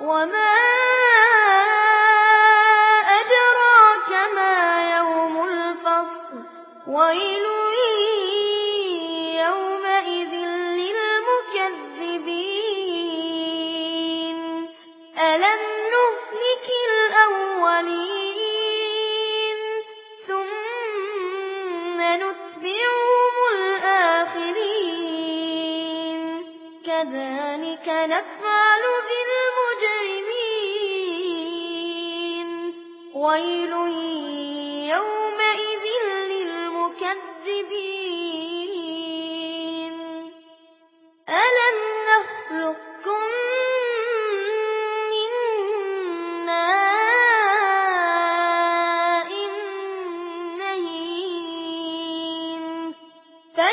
وما أدراك ما يوم الفصل ويل يومئذ للمكذبين ألم نهلك الأولين؟ ثم نتبعهم الآخرين كذلك نفعل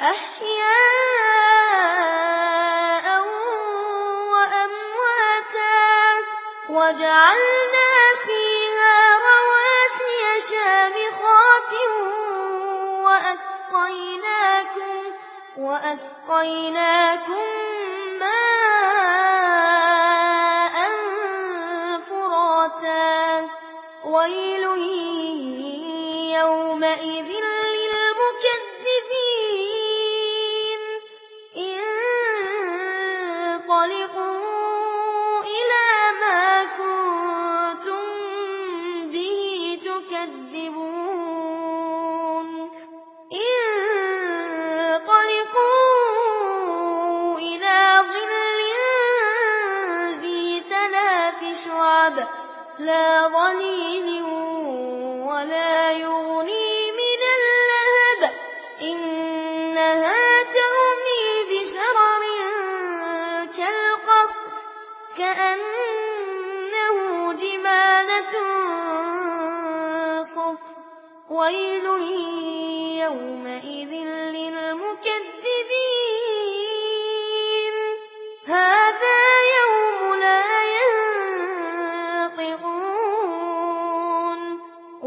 أحياء وأمواتا وجعلنا فيها رواسي شامخات وأسقيناكم, وأسقيناكم ماء فراتا. ويل يومئذ لا ظليل ولا يغني من اللهب. إنها ترمي بشرر كالقصر كأنه جمالة صف ويل يوم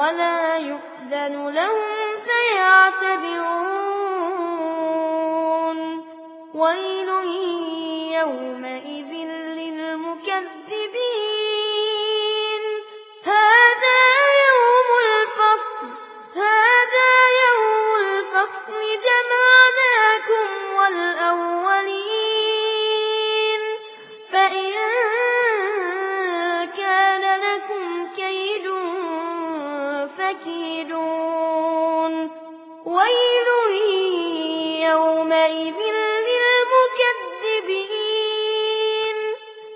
ولا يؤذن لهم فيعتبرون ويل يومئذ مكيدون ويل يومئذ للمكذبين.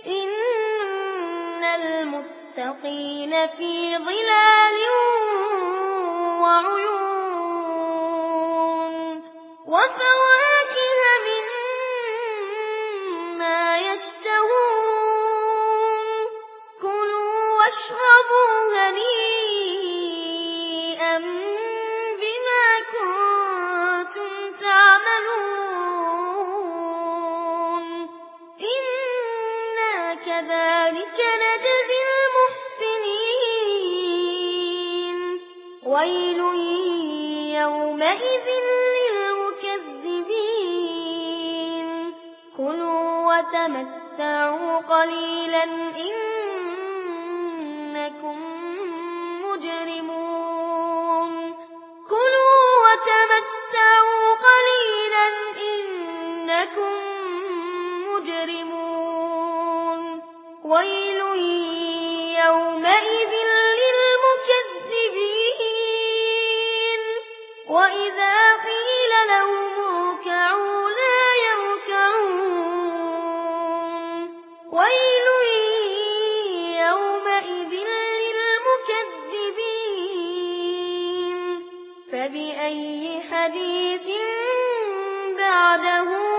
إن المتقين في ظلال وعيون. وفواكه ويل يومئذ للمكذبين كلوا وتمتعوا قليلا إنكم مجرمون كلوا وتمتعوا قليلا إنكم مجرمون ويل فبأي حديث بعده